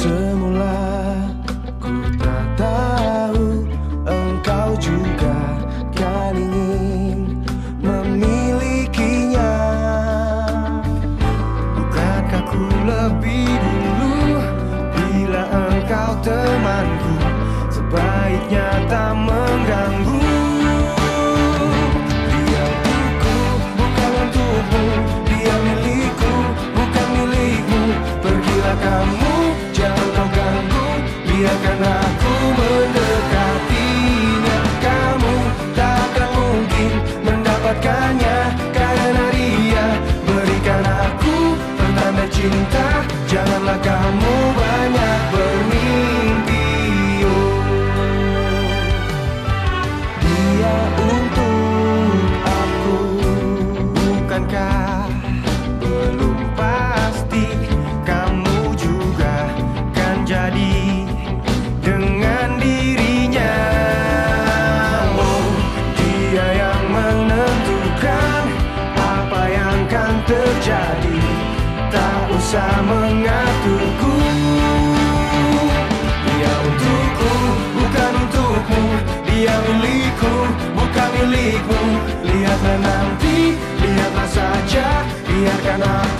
some E enganar. terjadi Tak usah mengaturku. Dia untukku, bukan untukmu. Dia milikku, bukan milikmu. Lihatlah nanti, lihatlah saja. Biarkan aku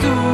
tu.